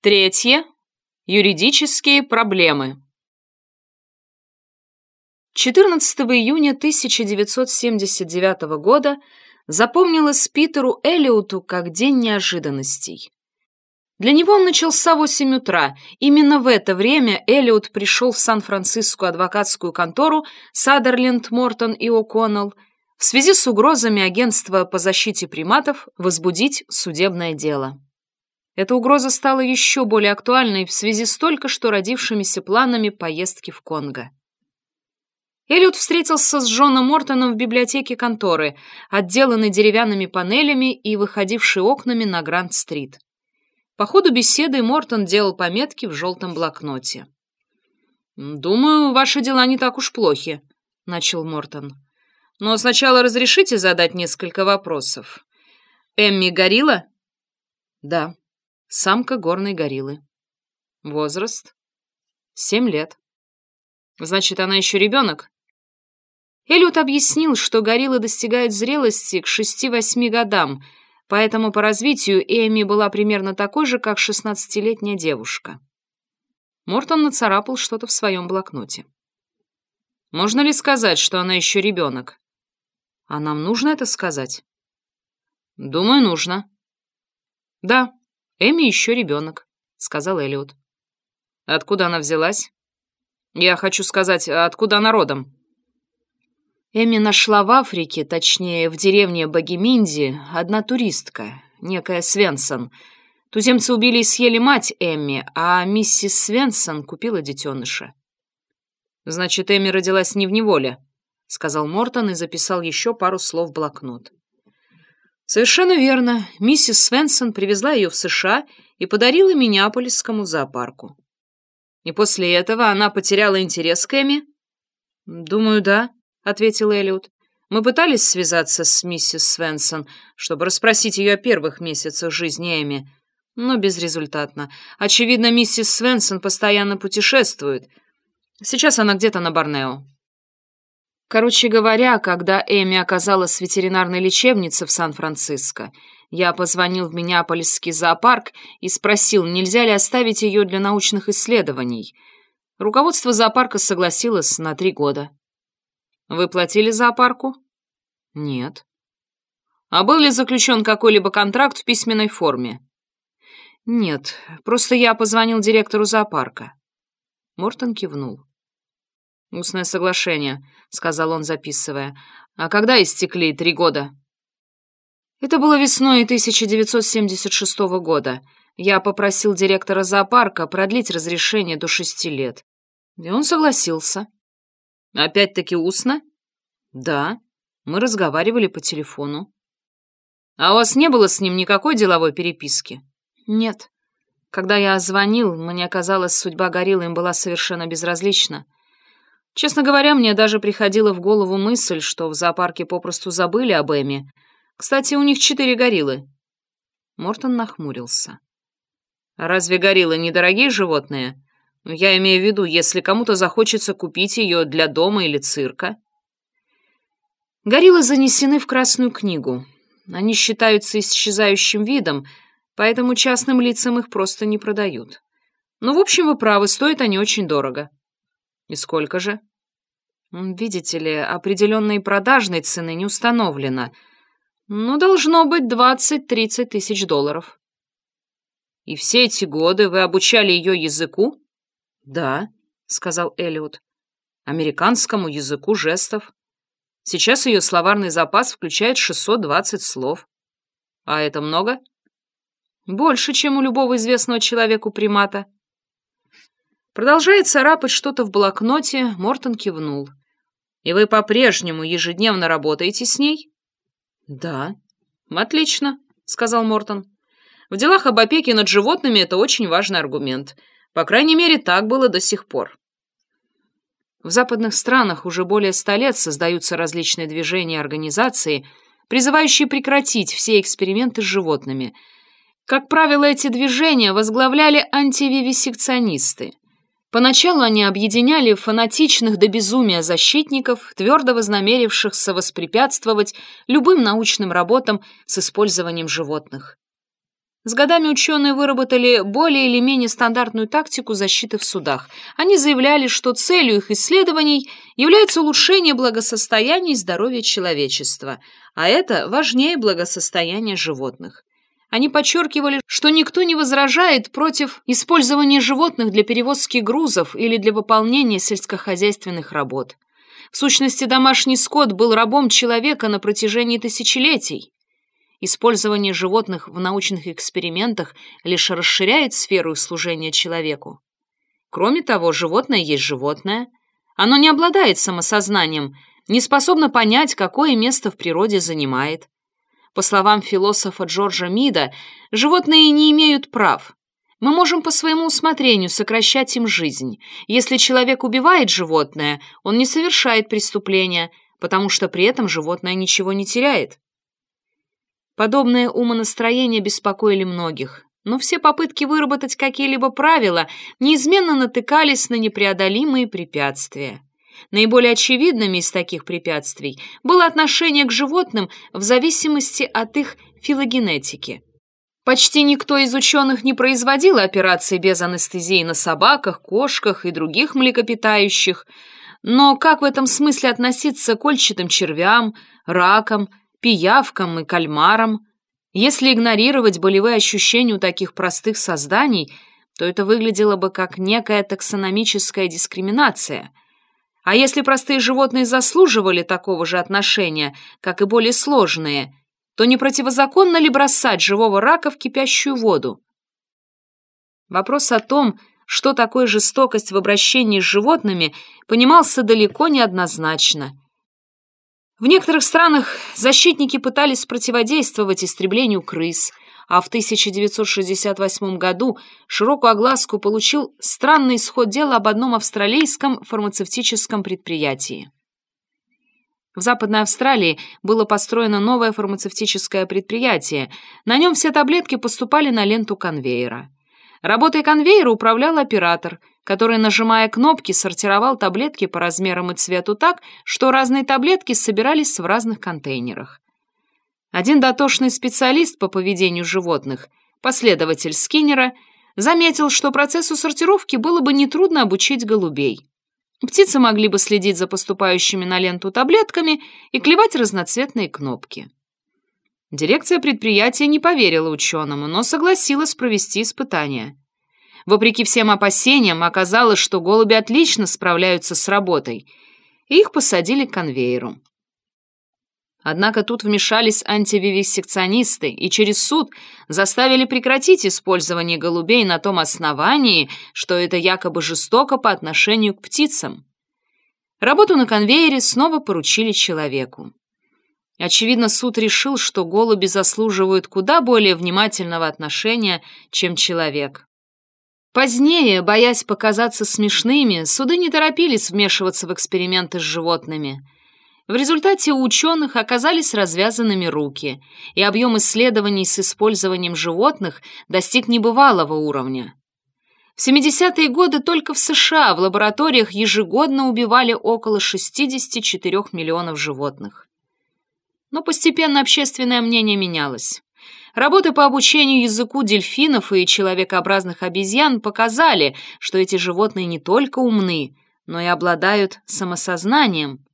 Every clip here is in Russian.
Третье. Юридические проблемы. 14 июня 1979 года запомнилось Питеру Эллиоту как день неожиданностей. Для него он начался в 8 утра. Именно в это время Эллиот пришел в Сан-Францискую адвокатскую контору Садерленд, Мортон и О'Коннелл в связи с угрозами агентства по защите приматов возбудить судебное дело. Эта угроза стала еще более актуальной в связи с только что родившимися планами поездки в Конго. Эллиот встретился с Джоном Мортоном в библиотеке конторы, отделанной деревянными панелями и выходившей окнами на Гранд-стрит. По ходу беседы Мортон делал пометки в желтом блокноте. «Думаю, ваши дела не так уж плохи», — начал Мортон. «Но сначала разрешите задать несколько вопросов. Эмми горилла?» «Да, самка горной гориллы». «Возраст?» «Семь лет». «Значит, она еще ребенок?» Эллиот объяснил, что гориллы достигают зрелости к шести-восьми годам — поэтому по развитию Эми была примерно такой же, как шестнадцатилетняя девушка. Мортон нацарапал что-то в своем блокноте. «Можно ли сказать, что она еще ребенок?» «А нам нужно это сказать?» «Думаю, нужно». «Да, Эми еще ребенок», — сказал Эллиот. «Откуда она взялась?» «Я хочу сказать, откуда она родом?» Эми нашла в Африке, точнее, в деревне Багиминди, одна туристка, некая Свенсон. Туземцы убили и съели мать Эмми, а миссис Свенсон купила детеныша. «Значит, Эми родилась не в неволе», — сказал Мортон и записал еще пару слов в блокнот. «Совершенно верно. Миссис Свенсон привезла ее в США и подарила Миннеаполисскому зоопарку. И после этого она потеряла интерес к Эми?» «Думаю, да», ответил Эллиот. «Мы пытались связаться с миссис Свенсон, чтобы расспросить ее о первых месяцах жизни Эми, но безрезультатно. Очевидно, миссис Свенсон постоянно путешествует. Сейчас она где-то на Борнео». Короче говоря, когда Эми оказалась в ветеринарной лечебнице в Сан-Франциско, я позвонил в Миннеаполисский зоопарк и спросил, нельзя ли оставить ее для научных исследований. Руководство зоопарка согласилось на три года. Вы платили зоопарку? Нет. А был ли заключен какой-либо контракт в письменной форме? Нет, просто я позвонил директору зоопарка. Мортон кивнул. «Устное соглашение», — сказал он, записывая. «А когда истекли три года?» Это было весной 1976 года. Я попросил директора зоопарка продлить разрешение до шести лет. И он согласился. Опять-таки устно? Да. Мы разговаривали по телефону. А у вас не было с ним никакой деловой переписки? Нет. Когда я звонил, мне казалось, судьба гориллы им была совершенно безразлична. Честно говоря, мне даже приходила в голову мысль, что в зоопарке попросту забыли об Эми. Кстати, у них четыре гориллы. Мортон нахмурился. «Разве гориллы недорогие животные?» Я имею в виду, если кому-то захочется купить ее для дома или цирка. Гориллы занесены в Красную книгу. Они считаются исчезающим видом, поэтому частным лицам их просто не продают. Но, в общем, вы правы, стоят они очень дорого. И сколько же? Видите ли, определенной продажной цены не установлено. Но должно быть 20-30 тысяч долларов. И все эти годы вы обучали ее языку? «Да», — сказал Эллиот, — «американскому языку жестов. Сейчас ее словарный запас включает 620 слов. А это много?» «Больше, чем у любого известного человеку примата». Продолжая царапать что-то в блокноте, Мортон кивнул. «И вы по-прежнему ежедневно работаете с ней?» «Да». «Отлично», — сказал Мортон. «В делах об опеке над животными это очень важный аргумент. По крайней мере, так было до сих пор. В западных странах уже более ста лет создаются различные движения и организации, призывающие прекратить все эксперименты с животными. Как правило, эти движения возглавляли антививисекционисты. Поначалу они объединяли фанатичных до безумия защитников, твердо вознамерившихся воспрепятствовать любым научным работам с использованием животных. С годами ученые выработали более или менее стандартную тактику защиты в судах. Они заявляли, что целью их исследований является улучшение благосостояния и здоровья человечества, а это важнее благосостояния животных. Они подчеркивали, что никто не возражает против использования животных для перевозки грузов или для выполнения сельскохозяйственных работ. В сущности, домашний скот был рабом человека на протяжении тысячелетий. Использование животных в научных экспериментах лишь расширяет сферу их служения человеку. Кроме того, животное есть животное. Оно не обладает самосознанием, не способно понять, какое место в природе занимает. По словам философа Джорджа Мида, животные не имеют прав. Мы можем по своему усмотрению сокращать им жизнь. Если человек убивает животное, он не совершает преступления, потому что при этом животное ничего не теряет. Подобное умонастроение беспокоили многих, но все попытки выработать какие-либо правила неизменно натыкались на непреодолимые препятствия. Наиболее очевидными из таких препятствий было отношение к животным в зависимости от их филогенетики. Почти никто из ученых не производил операции без анестезии на собаках, кошках и других млекопитающих, но как в этом смысле относиться к кольчатым червям, ракам, пиявкам и кальмарам. Если игнорировать болевые ощущения у таких простых созданий, то это выглядело бы как некая таксономическая дискриминация. А если простые животные заслуживали такого же отношения, как и более сложные, то не противозаконно ли бросать живого рака в кипящую воду? Вопрос о том, что такое жестокость в обращении с животными, понимался далеко не однозначно – в некоторых странах защитники пытались противодействовать истреблению крыс, а в 1968 году широкую огласку получил странный исход дела об одном австралийском фармацевтическом предприятии. В Западной Австралии было построено новое фармацевтическое предприятие. На нем все таблетки поступали на ленту конвейера. Работой конвейера управлял оператор, который, нажимая кнопки, сортировал таблетки по размерам и цвету так, что разные таблетки собирались в разных контейнерах. Один дотошный специалист по поведению животных, последователь Скиннера, заметил, что процессу сортировки было бы нетрудно обучить голубей. Птицы могли бы следить за поступающими на ленту таблетками и клевать разноцветные кнопки. Дирекция предприятия не поверила ученому, но согласилась провести испытания. Вопреки всем опасениям, оказалось, что голуби отлично справляются с работой, и их посадили к конвейеру. Однако тут вмешались антививисекционисты и через суд заставили прекратить использование голубей на том основании, что это якобы жестоко по отношению к птицам. Работу на конвейере снова поручили человеку. Очевидно, суд решил, что голуби заслуживают куда более внимательного отношения, чем человек. Позднее, боясь показаться смешными, суды не торопились вмешиваться в эксперименты с животными. В результате у ученых оказались развязанными руки, и объем исследований с использованием животных достиг небывалого уровня. В 70-е годы только в США в лабораториях ежегодно убивали около 64 миллионов животных. Но постепенно общественное мнение менялось. Работы по обучению языку дельфинов и человекообразных обезьян показали, что эти животные не только умны, но и обладают самосознанием.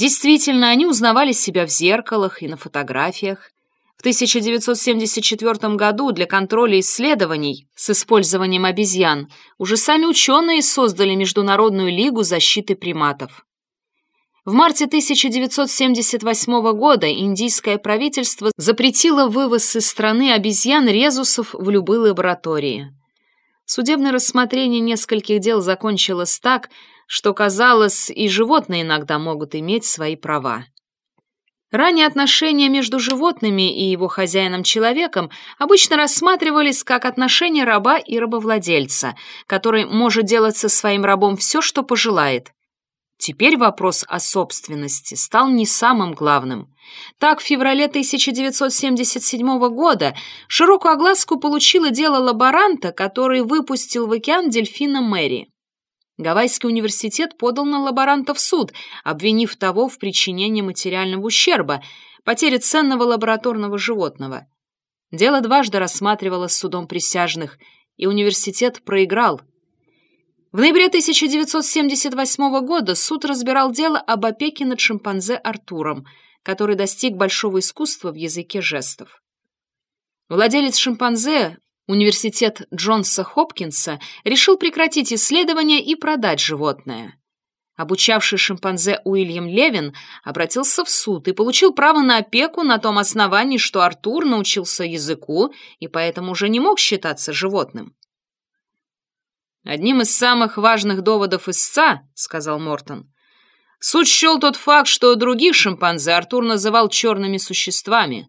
Действительно, они узнавали себя в зеркалах и на фотографиях. В 1974 году для контроля исследований с использованием обезьян уже сами ученые создали Международную лигу защиты приматов. В марте 1978 года индийское правительство запретило вывоз из страны обезьян-резусов в любые лаборатории. Судебное рассмотрение нескольких дел закончилось так, что, казалось, и животные иногда могут иметь свои права. Ранее отношения между животными и его хозяином-человеком обычно рассматривались как отношения раба и рабовладельца, который может делать со своим рабом все, что пожелает – Теперь вопрос о собственности стал не самым главным. Так, в феврале 1977 года широкую огласку получило дело лаборанта, который выпустил в океан дельфина Мэри. Гавайский университет подал на лаборанта в суд, обвинив того в причинении материального ущерба, потере ценного лабораторного животного. Дело дважды рассматривалось судом присяжных, и университет проиграл. В ноябре 1978 года суд разбирал дело об опеке над шимпанзе Артуром, который достиг большого искусства в языке жестов. Владелец шимпанзе, университет Джонса Хопкинса, решил прекратить исследование и продать животное. Обучавший шимпанзе Уильям Левин обратился в суд и получил право на опеку на том основании, что Артур научился языку и поэтому уже не мог считаться животным. «Одним из самых важных доводов истца, — сказал Мортон, — суд счел тот факт, что других шимпанзе Артур называл черными существами.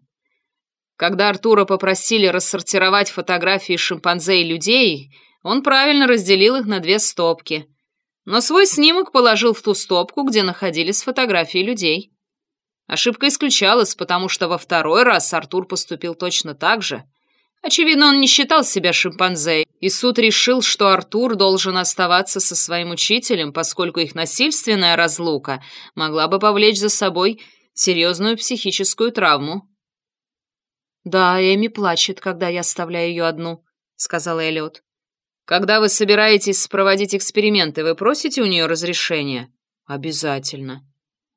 Когда Артура попросили рассортировать фотографии шимпанзе и людей, он правильно разделил их на две стопки — но свой снимок положил в ту стопку, где находились фотографии людей. Ошибка исключалась, потому что во второй раз Артур поступил точно так же. Очевидно, он не считал себя шимпанзе, и суд решил, что Артур должен оставаться со своим учителем, поскольку их насильственная разлука могла бы повлечь за собой серьезную психическую травму. «Да, Эми плачет, когда я оставляю ее одну», — сказал Эллиот. Когда вы собираетесь проводить эксперименты, вы просите у нее разрешения? Обязательно.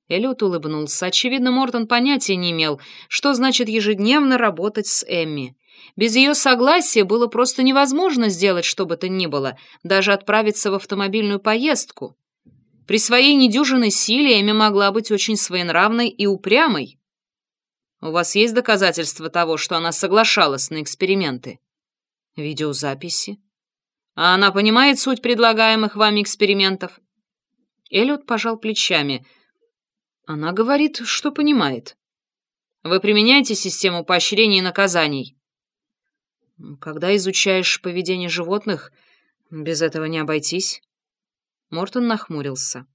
Эллиот улыбнулся. Очевидно, Мортон понятия не имел, что значит ежедневно работать с Эмми. Без ее согласия было просто невозможно сделать что бы то ни было, даже отправиться в автомобильную поездку. При своей недюжинной силе Эми могла быть очень своенравной и упрямой. У вас есть доказательства того, что она соглашалась на эксперименты? Видеозаписи. А она понимает суть предлагаемых вами экспериментов?» Эллиот пожал плечами. «Она говорит, что понимает. Вы применяете систему поощрений и наказаний?» «Когда изучаешь поведение животных, без этого не обойтись». Мортон нахмурился.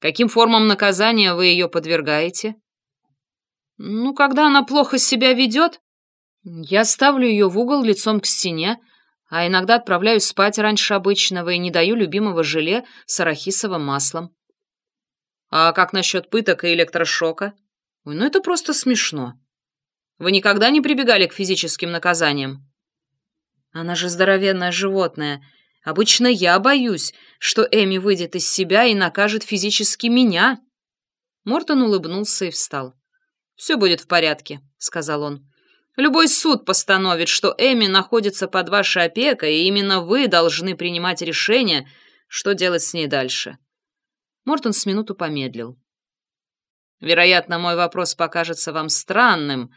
«Каким формам наказания вы ее подвергаете?» «Ну, когда она плохо себя ведет, я ставлю ее в угол лицом к стене, а иногда отправляюсь спать раньше обычного и не даю любимого желе с арахисовым маслом. А как насчет пыток и электрошока? Ой, ну это просто смешно. Вы никогда не прибегали к физическим наказаниям? Она же здоровенное животное. Обычно я боюсь, что Эми выйдет из себя и накажет физически меня. Мортон улыбнулся и встал. «Все будет в порядке», — сказал он. Любой суд постановит, что Эми находится под вашей опекой, и именно вы должны принимать решение, что делать с ней дальше». Мортон с минуту помедлил. «Вероятно, мой вопрос покажется вам странным,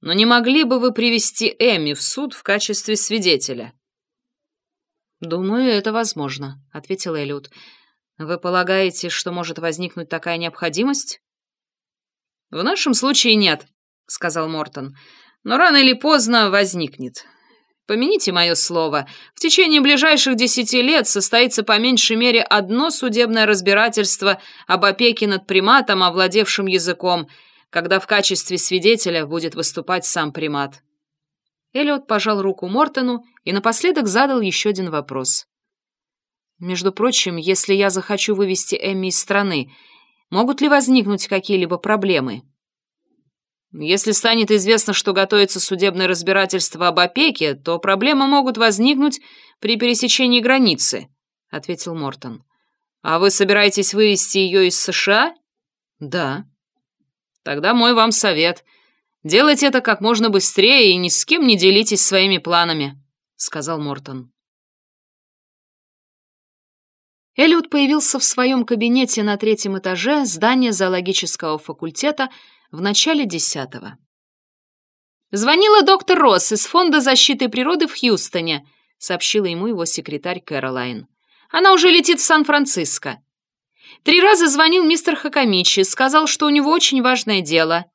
но не могли бы вы привести Эми в суд в качестве свидетеля?» «Думаю, это возможно», — ответил Эллиот. «Вы полагаете, что может возникнуть такая необходимость?» «В нашем случае нет», — сказал Мортон но рано или поздно возникнет. Помяните мое слово, в течение ближайших десяти лет состоится по меньшей мере одно судебное разбирательство об опеке над приматом, овладевшим языком, когда в качестве свидетеля будет выступать сам примат. Эллиот пожал руку Мортону и напоследок задал еще один вопрос. «Между прочим, если я захочу вывести Эмми из страны, могут ли возникнуть какие-либо проблемы?» Если станет известно, что готовится судебное разбирательство об опеке, то проблемы могут возникнуть при пересечении границы», — ответил Мортон. «А вы собираетесь вывести ее из США?» «Да». «Тогда мой вам совет. Делайте это как можно быстрее и ни с кем не делитесь своими планами», — сказал Мортон. Эллиот появился в своем кабинете на третьем этаже здания зоологического факультета в начале десятого. «Звонила доктор Росс из Фонда защиты природы в Хьюстоне», сообщила ему его секретарь Кэролайн. «Она уже летит в Сан-Франциско. Три раза звонил мистер Хакамичи, сказал, что у него очень важное дело.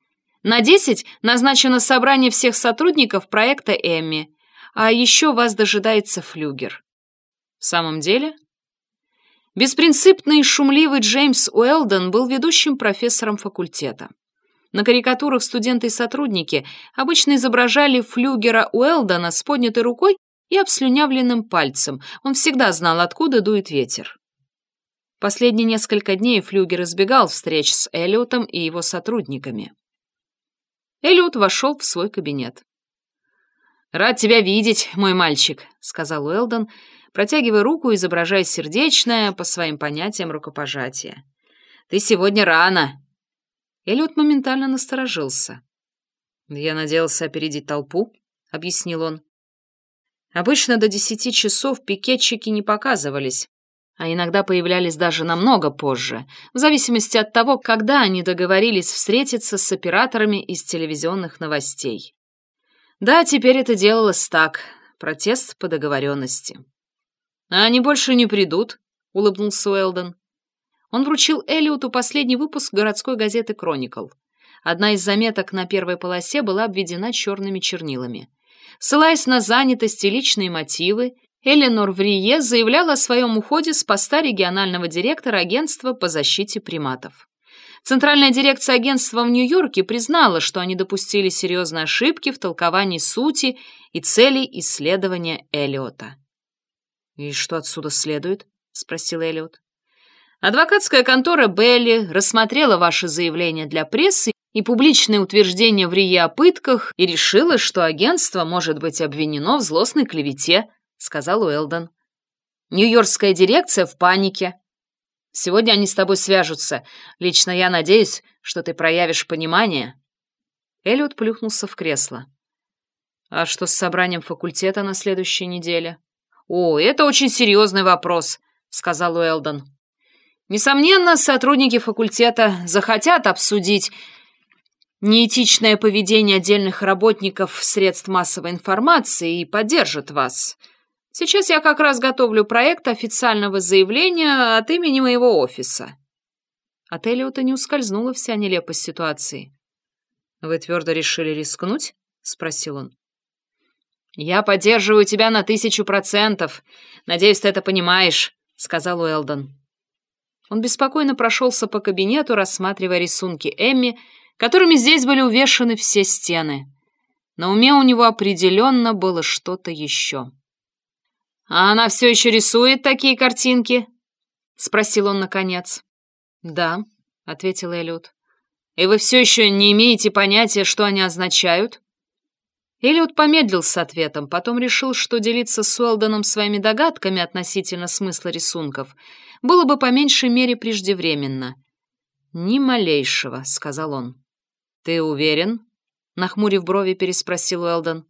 На десять назначено собрание всех сотрудников проекта Эмми, а еще вас дожидается флюгер». «В самом деле?» Беспринципный и шумливый Джеймс Уэлдон был ведущим профессором факультета. На карикатурах студенты и сотрудники обычно изображали флюгера Уэлдона с поднятой рукой и обслюнявленным пальцем. Он всегда знал, откуда дует ветер. Последние несколько дней Флюгер избегал встреч с Эллиотом и его сотрудниками. Эллиот вошел в свой кабинет. «Рад тебя видеть, мой мальчик», — сказал Уэлдон, протягивая руку, изображая сердечное, по своим понятиям, рукопожатие. «Ты сегодня рано». Эллиот моментально насторожился. «Я надеялся опередить толпу», — объяснил он. Обычно до десяти часов пикетчики не показывались, а иногда появлялись даже намного позже, в зависимости от того, когда они договорились встретиться с операторами из телевизионных новостей. Да, теперь это делалось так, протест по договоренности. «А они больше не придут», — улыбнулся Уэлдон. Он вручил Эллиоту последний выпуск городской газеты «Кроникл». Одна из заметок на первой полосе была обведена черными чернилами. Ссылаясь на занятость и личные мотивы, Эленор Врие заявляла о своем уходе с поста регионального директора агентства по защите приматов. Центральная дирекция агентства в Нью-Йорке признала, что они допустили серьезные ошибки в толковании сути и целей исследования Эллиота. «И что отсюда следует?» — спросил Эллиот. «Адвокатская контора Белли рассмотрела ваше заявление для прессы и публичное утверждение в Рие о пытках и решила, что агентство может быть обвинено в злостной клевете», — сказал Уэлдон. «Нью-Йоркская дирекция в панике. Сегодня они с тобой свяжутся. Лично я надеюсь, что ты проявишь понимание». Эллиот плюхнулся в кресло. «А что с собранием факультета на следующей неделе?» «О, это очень серьезный вопрос», — сказал Уэлдон. «Несомненно, сотрудники факультета захотят обсудить неэтичное поведение отдельных работников средств массовой информации и поддержат вас. Сейчас я как раз готовлю проект официального заявления от имени моего офиса». От Эллиота не ускользнула вся нелепость ситуации. «Вы твердо решили рискнуть?» — спросил он. «Я поддерживаю тебя на тысячу процентов. Надеюсь, ты это понимаешь», — сказал Уэлдон. Он беспокойно прошелся по кабинету, рассматривая рисунки Эмми, которыми здесь были увешаны все стены. На уме у него определенно было что-то еще. «А она все еще рисует такие картинки?» — спросил он наконец. «Да», — ответил Эллиот. «И вы все еще не имеете понятия, что они означают?» Эллиот помедлил с ответом, потом решил, что делиться с Уэлдоном своими догадками относительно смысла рисунков было бы по меньшей мере преждевременно. «Ни малейшего», — сказал он. «Ты уверен?» — нахмурив брови, переспросил Уэлдон.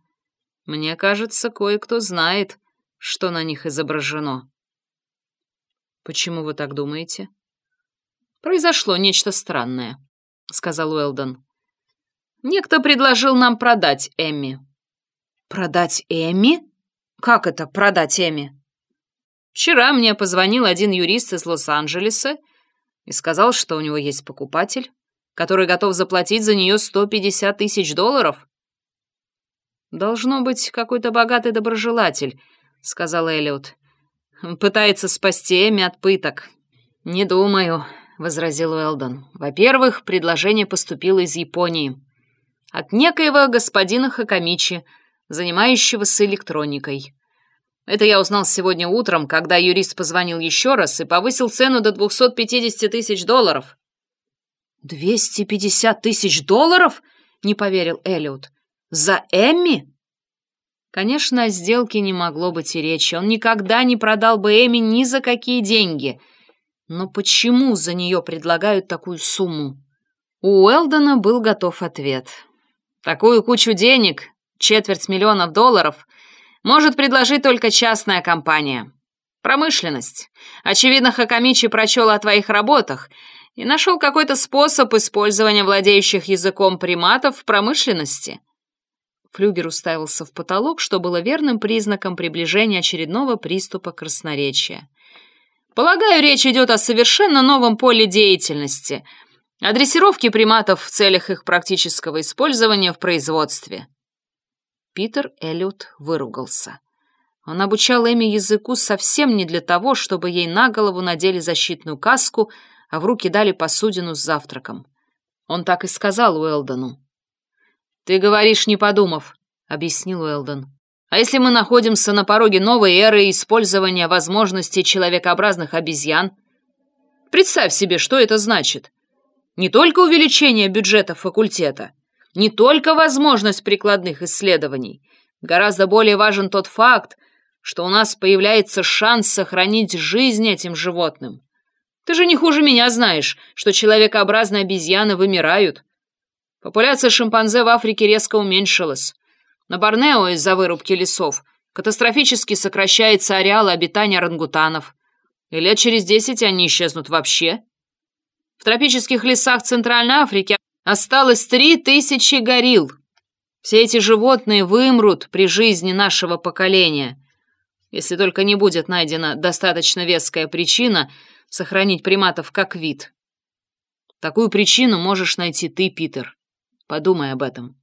«Мне кажется, кое-кто знает, что на них изображено». «Почему вы так думаете?» «Произошло нечто странное», — сказал Уэлдон. «Некто предложил нам продать Эмми». «Продать Эмми? Как это продать Эмми?» «Вчера мне позвонил один юрист из Лос-Анджелеса и сказал, что у него есть покупатель, который готов заплатить за нее 150 тысяч долларов. «Должно быть какой-то богатый доброжелатель», — сказал Эллиот. «Пытается спасти Эми от пыток». «Не думаю», — возразил Уэлдон. «Во-первых, предложение поступило из Японии. От некоего господина Хакамичи, занимающегося электроникой. Это я узнал сегодня утром, когда юрист позвонил еще раз и повысил цену до 250 тысяч долларов. «Двести пятьдесят тысяч долларов?» — не поверил Эллиот. «За Эмми?» Конечно, о сделке не могло быть и речи. Он никогда не продал бы Эми ни за какие деньги. Но почему за нее предлагают такую сумму? У Уэлдона был готов ответ. Такую кучу денег, четверть миллионов долларов, может предложить только частная компания. Промышленность. Очевидно, Хакамичи прочел о твоих работах и нашел какой-то способ использования владеющих языком приматов в промышленности. Флюгер уставился в потолок, что было верным признаком приближения очередного приступа красноречия. Полагаю, речь идет о совершенно новом поле деятельности, о дрессировке приматов в целях их практического использования в производстве. Питер Эллиот выругался. Он обучал Эми языку совсем не для того, чтобы ей на голову надели защитную каску — а в руки дали посудину с завтраком. Он так и сказал Уэлдону. «Ты говоришь, не подумав», — объяснил Уэлдон. «А если мы находимся на пороге новой эры использования возможностей человекообразных обезьян? Представь себе, что это значит. Не только увеличение бюджета факультета, не только возможность прикладных исследований, Гораздо более важен тот факт, что у нас появляется шанс сохранить жизнь этим животным. Ты же не хуже меня знаешь, что человекообразные обезьяны вымирают. Популяция шимпанзе в Африке резко уменьшилась. На Борнео из-за вырубки лесов катастрофически сокращается ареал обитания орангутанов. И лет через десять они исчезнут вообще. В тропических лесах Центральной Африки осталось три тысячи горилл. Все эти животные вымрут при жизни нашего поколения, если только не будет найдена достаточно веская причина сохранить приматов как вид. Такую причину можешь найти ты, Питер. Подумай об этом.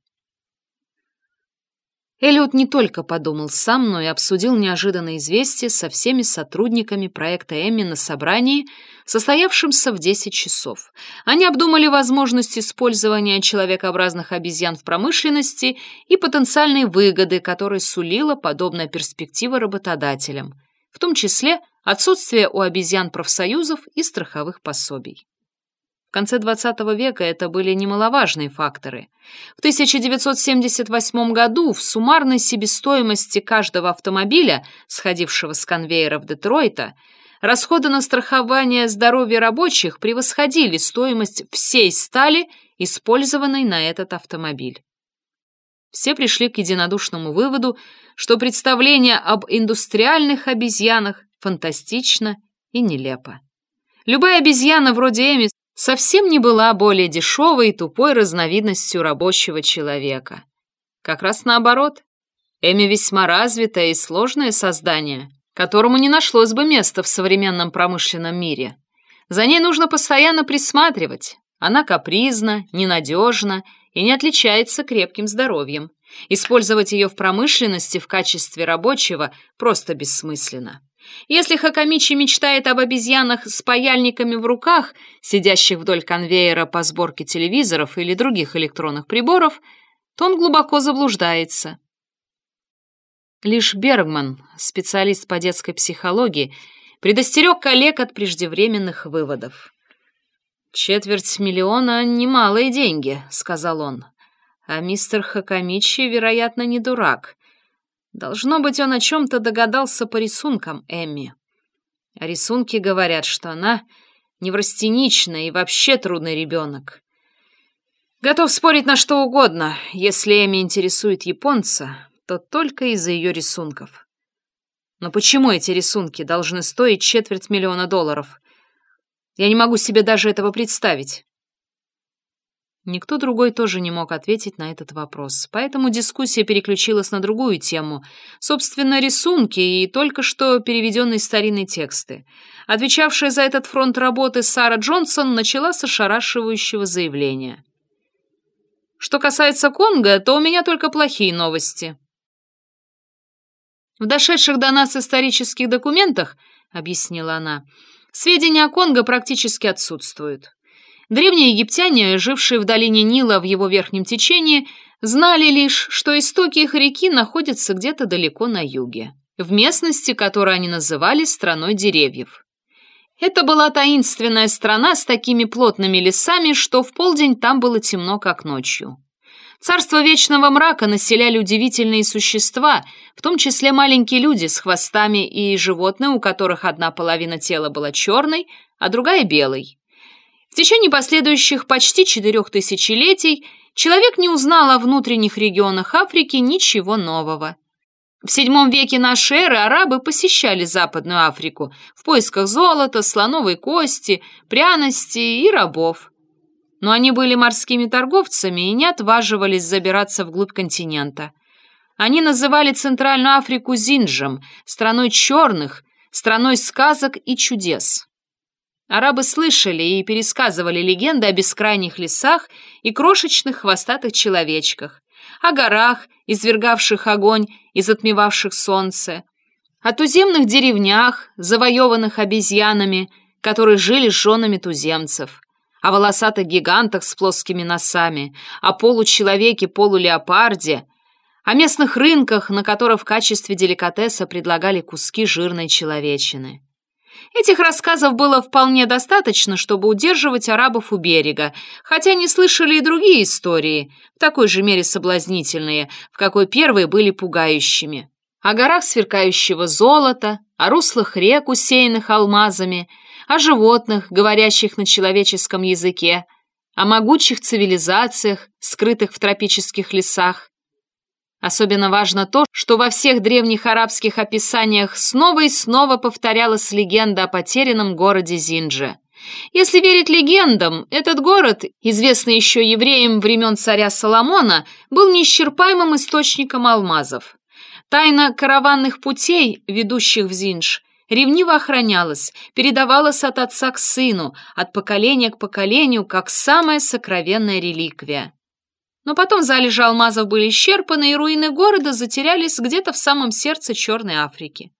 Эллиот не только подумал сам, но и обсудил неожиданное известие со всеми сотрудниками проекта Эмми на собрании, состоявшемся в 10 часов. Они обдумали возможность использования человекообразных обезьян в промышленности и потенциальные выгоды, которые сулила подобная перспектива работодателям, в том числе отсутствие у обезьян профсоюзов и страховых пособий. В конце XX века это были немаловажные факторы. В 1978 году в суммарной себестоимости каждого автомобиля, сходившего с конвейеров Детройта, расходы на страхование здоровья рабочих превосходили стоимость всей стали, использованной на этот автомобиль. Все пришли к единодушному выводу, что представление об индустриальных обезьянах фантастично и нелепо. Любая обезьяна вроде Эми совсем не была более дешевой и тупой разновидностью рабочего человека. Как раз наоборот. Эми весьма развитое и сложное создание, которому не нашлось бы места в современном промышленном мире. За ней нужно постоянно присматривать. Она капризна, ненадежна и не отличается крепким здоровьем. Использовать ее в промышленности в качестве рабочего просто бессмысленно. Если Хакамичи мечтает об обезьянах с паяльниками в руках, сидящих вдоль конвейера по сборке телевизоров или других электронных приборов, то он глубоко заблуждается. Лишь Бергман, специалист по детской психологии, предостерег коллег от преждевременных выводов. «Четверть миллиона — немалые деньги», — сказал он. «А мистер Хакамичи, вероятно, не дурак. Должно быть, он о чем-то догадался по рисункам Эмми. А рисунки говорят, что она неврастеничная и вообще трудный ребенок. Готов спорить на что угодно. Если Эми интересует японца, то только из-за ее рисунков. Но почему эти рисунки должны стоить четверть миллиона долларов? Я не могу себе даже этого представить. Никто другой тоже не мог ответить на этот вопрос, поэтому дискуссия переключилась на другую тему, собственно, рисунки и только что переведенные старинные тексты. Отвечавшая за этот фронт работы Сара Джонсон начала с ошарашивающего заявления. «Что касается Конго, то у меня только плохие новости». «В дошедших до нас исторических документах, — объяснила она, — сведения о Конго практически отсутствуют. Древние египтяне, жившие в долине Нила в его верхнем течении, знали лишь, что истоки их реки находятся где-то далеко на юге, в местности, которую они называли «страной деревьев». Это была таинственная страна с такими плотными лесами, что в полдень там было темно, как ночью. Царство вечного мрака населяли удивительные существа, в том числе маленькие люди с хвостами и животные, у которых одна половина тела была черной, а другая белой. В течение последующих почти четырех тысячелетий человек не узнал о внутренних регионах Африки ничего нового. В VII веке нашей эры арабы посещали Западную Африку в поисках золота, слоновой кости, пряностей и рабов. Но они были морскими торговцами и не отваживались забираться вглубь континента. Они называли Центральную Африку Зинджем, страной черных, страной сказок и чудес. Арабы слышали и пересказывали легенды о бескрайних лесах и крошечных хвостатых человечках, о горах, извергавших огонь и затмевавших солнце, о туземных деревнях, завоеванных обезьянами, которые жили с женами туземцев, о волосатых гигантах с плоскими носами, о получеловеке-полулеопарде, о местных рынках, на которых в качестве деликатеса предлагали куски жирной человечины. Этих рассказов было вполне достаточно, чтобы удерживать арабов у берега, хотя не слышали и другие истории, в такой же мере соблазнительные, в какой первые были пугающими. О горах сверкающего золота, о руслах рек, усеянных алмазами, о животных, говорящих на человеческом языке, о могучих цивилизациях, скрытых в тропических лесах, Особенно важно то, что во всех древних арабских описаниях снова и снова повторялась легенда о потерянном городе Зинджи. Если верить легендам, этот город, известный еще евреям времен царя Соломона, был неисчерпаемым источником алмазов. Тайна караванных путей, ведущих в Зиндж, ревниво охранялась, передавалась от отца к сыну, от поколения к поколению, как самая сокровенная реликвия. Но потом залежи алмазов были исчерпаны, и руины города затерялись где-то в самом сердце Черной Африки.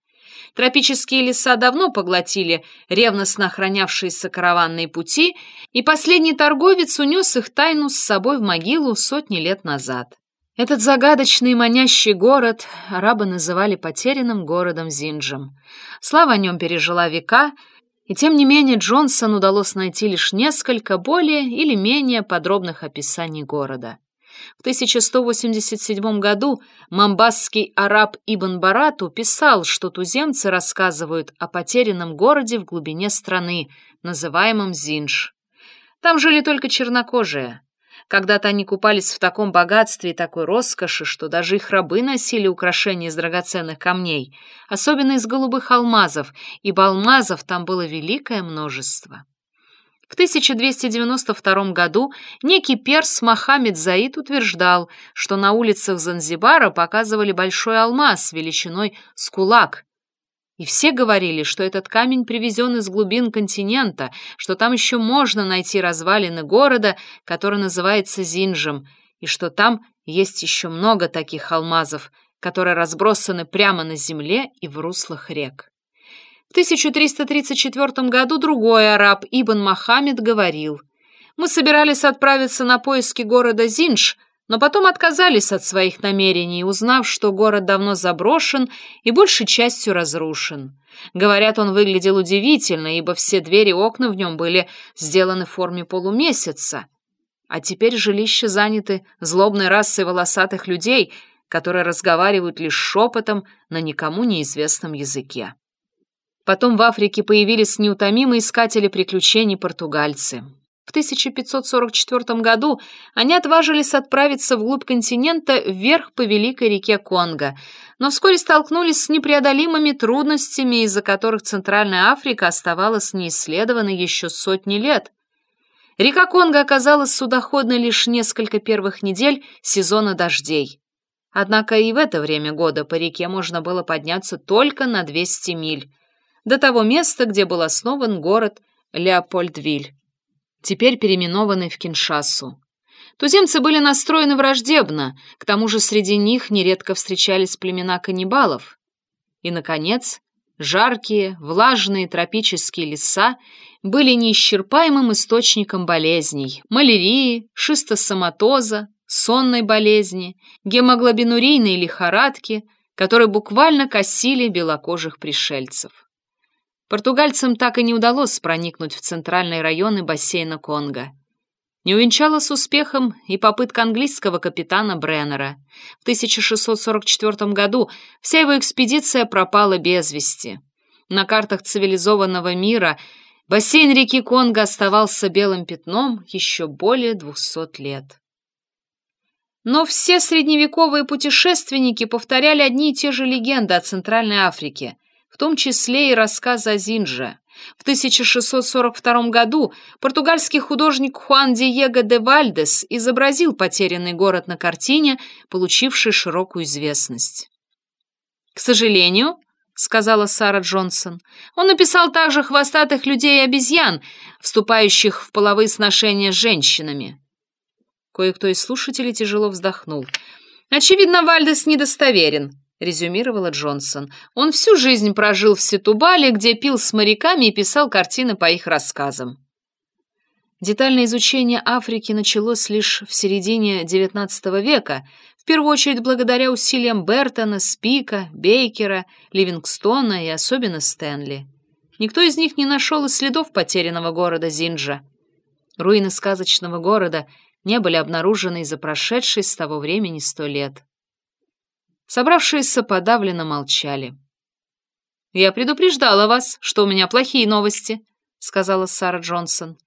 Тропические леса давно поглотили ревностно охранявшиеся караванные пути, и последний торговец унес их тайну с собой в могилу сотни лет назад. Этот загадочный манящий город арабы называли потерянным городом Зинджем. Слава о нем пережила века, и тем не менее Джонсон удалось найти лишь несколько более или менее подробных описаний города. В 1187 году мамбасский араб Ибн Барату писал, что туземцы рассказывают о потерянном городе в глубине страны, называемом Зинж. Там жили только чернокожие. Когда-то они купались в таком богатстве и такой роскоши, что даже их рабы носили украшения из драгоценных камней, особенно из голубых алмазов, ибо алмазов там было великое множество. В 1292 году некий перс Мохаммед Заид утверждал, что на улицах Занзибара показывали большой алмаз величиной с кулак. И все говорили, что этот камень привезен из глубин континента, что там еще можно найти развалины города, который называется Зинжем, и что там есть еще много таких алмазов, которые разбросаны прямо на земле и в руслах рек. В 1334 году другой араб Ибн Мохаммед говорил, «Мы собирались отправиться на поиски города Зинж, но потом отказались от своих намерений, узнав, что город давно заброшен и большей частью разрушен. Говорят, он выглядел удивительно, ибо все двери и окна в нем были сделаны в форме полумесяца. А теперь жилища заняты злобной расой волосатых людей, которые разговаривают лишь шепотом на никому неизвестном языке. Потом в Африке появились неутомимые искатели приключений португальцы. В 1544 году они отважились отправиться вглубь континента вверх по великой реке Конго, но вскоре столкнулись с непреодолимыми трудностями, из-за которых Центральная Африка оставалась неисследованной еще сотни лет. Река Конго оказалась судоходной лишь несколько первых недель сезона дождей. Однако и в это время года по реке можно было подняться только на 200 миль, до того места, где был основан город Леопольдвиль, теперь переименованный в Киншасу. Туземцы были настроены враждебно, к тому же среди них нередко встречались племена каннибалов. И, наконец, жаркие, влажные тропические леса были неисчерпаемым источником болезней – малярии, шистосоматоза, сонной болезни, гемоглобинурийной лихорадки, которые буквально косили белокожих пришельцев. Португальцам так и не удалось проникнуть в центральные районы бассейна Конго. Не увенчалась успехом и попытка английского капитана Бреннера. В 1644 году вся его экспедиция пропала без вести. На картах цивилизованного мира бассейн реки Конго оставался белым пятном еще более 200 лет. Но все средневековые путешественники повторяли одни и те же легенды о Центральной Африке, в том числе и рассказ о Зинже. В 1642 году португальский художник Хуан Диего де Вальдес изобразил потерянный город на картине, получившей широкую известность. «К сожалению», — сказала Сара Джонсон, «он написал также хвостатых людей и обезьян, вступающих в половые сношения с женщинами». Кое-кто из слушателей тяжело вздохнул. «Очевидно, Вальдес недостоверен», резюмировала Джонсон. Он всю жизнь прожил в Сетубале, где пил с моряками и писал картины по их рассказам. Детальное изучение Африки началось лишь в середине XIX века, в первую очередь благодаря усилиям Бертона, Спика, Бейкера, Ливингстона и особенно Стэнли. Никто из них не нашел и следов потерянного города Зинджа. Руины сказочного города не были обнаружены за прошедшие с того времени сто лет. Собравшиеся подавленно молчали. «Я предупреждала вас, что у меня плохие новости», — сказала Сара Джонсон.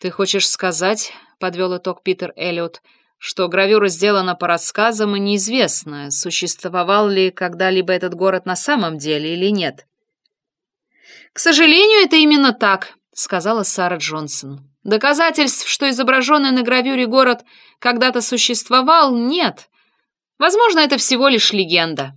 «Ты хочешь сказать, — подвел итог Питер Эллиот, — что гравюра сделана по рассказам и неизвестно, существовал ли когда-либо этот город на самом деле или нет?» «К сожалению, это именно так», — сказала Сара Джонсон. «Доказательств, что изображенный на гравюре город когда-то существовал, нет. Возможно, это всего лишь легенда».